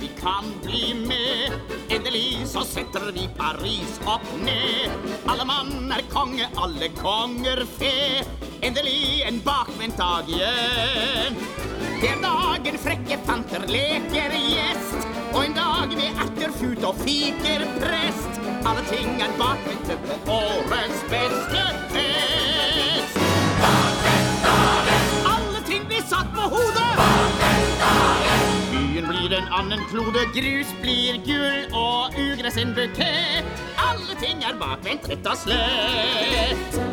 vi kan bli med. Endelig så setter vi Paris opp ned. Alle mann er konge, alle konger fe. Endelig en bakvendt dag igjen. Det er dagen frekke fanter leker gjest. Og en dag med erterfut og fiker prest. Alle ting er bakvendte på årets beste fest. Alle ting blir satt på hodet. Blir en annen klode, grus blir gull og ugress en bukett. Alle ting er bakvendt, rett og slett.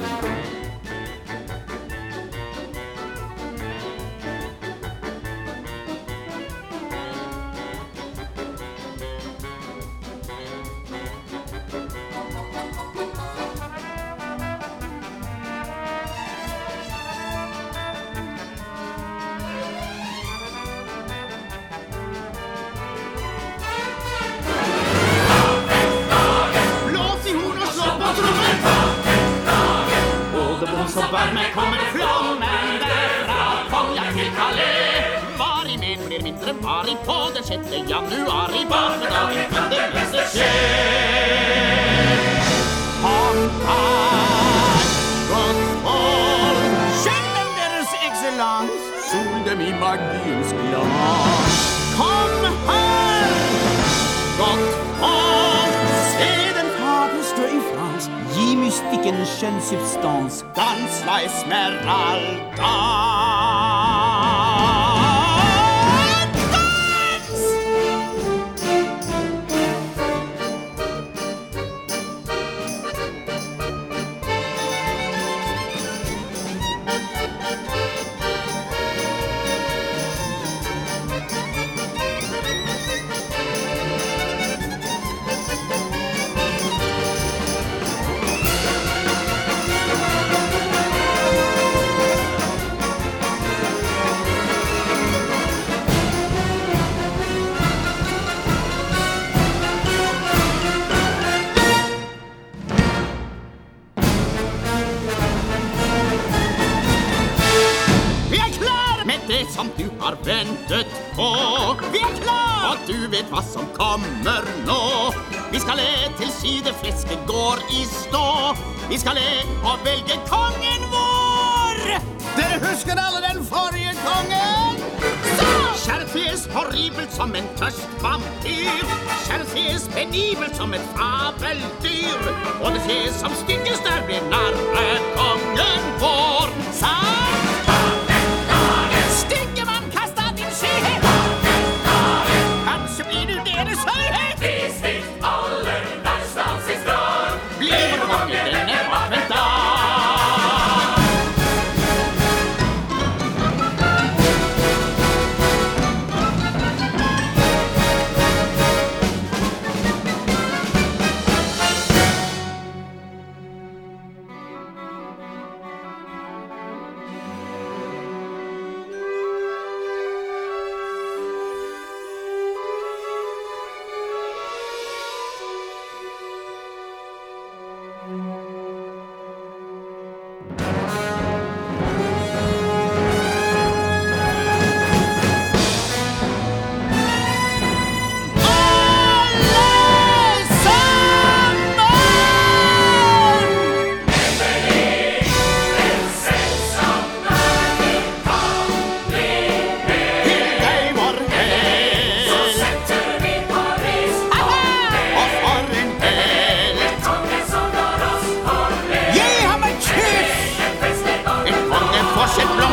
Blir mindre var på den 6. januar i barnedagen kan det meste skje. Han er godt folk. Skjønner Deres Excellens. Sol dem i magiens glas. Kom her! Godt folk, se den fabelste i Frans. Gi mystikken skjønn substans. Dans la Esmeralda. Det som du har ventet på. Vi er klar, og du vet hva som kommer nå. Vi skal le til sideflesket går i stå. Vi skal le og velge kongen vår. Dere husker alle den forrige kongen? Skjerfjes horribelt som en tørst vampyr. Skjerfjes penibelt som et fabeldyr. Og det fjes som styggest der blir narrekongen vår. Sant? Yeah. se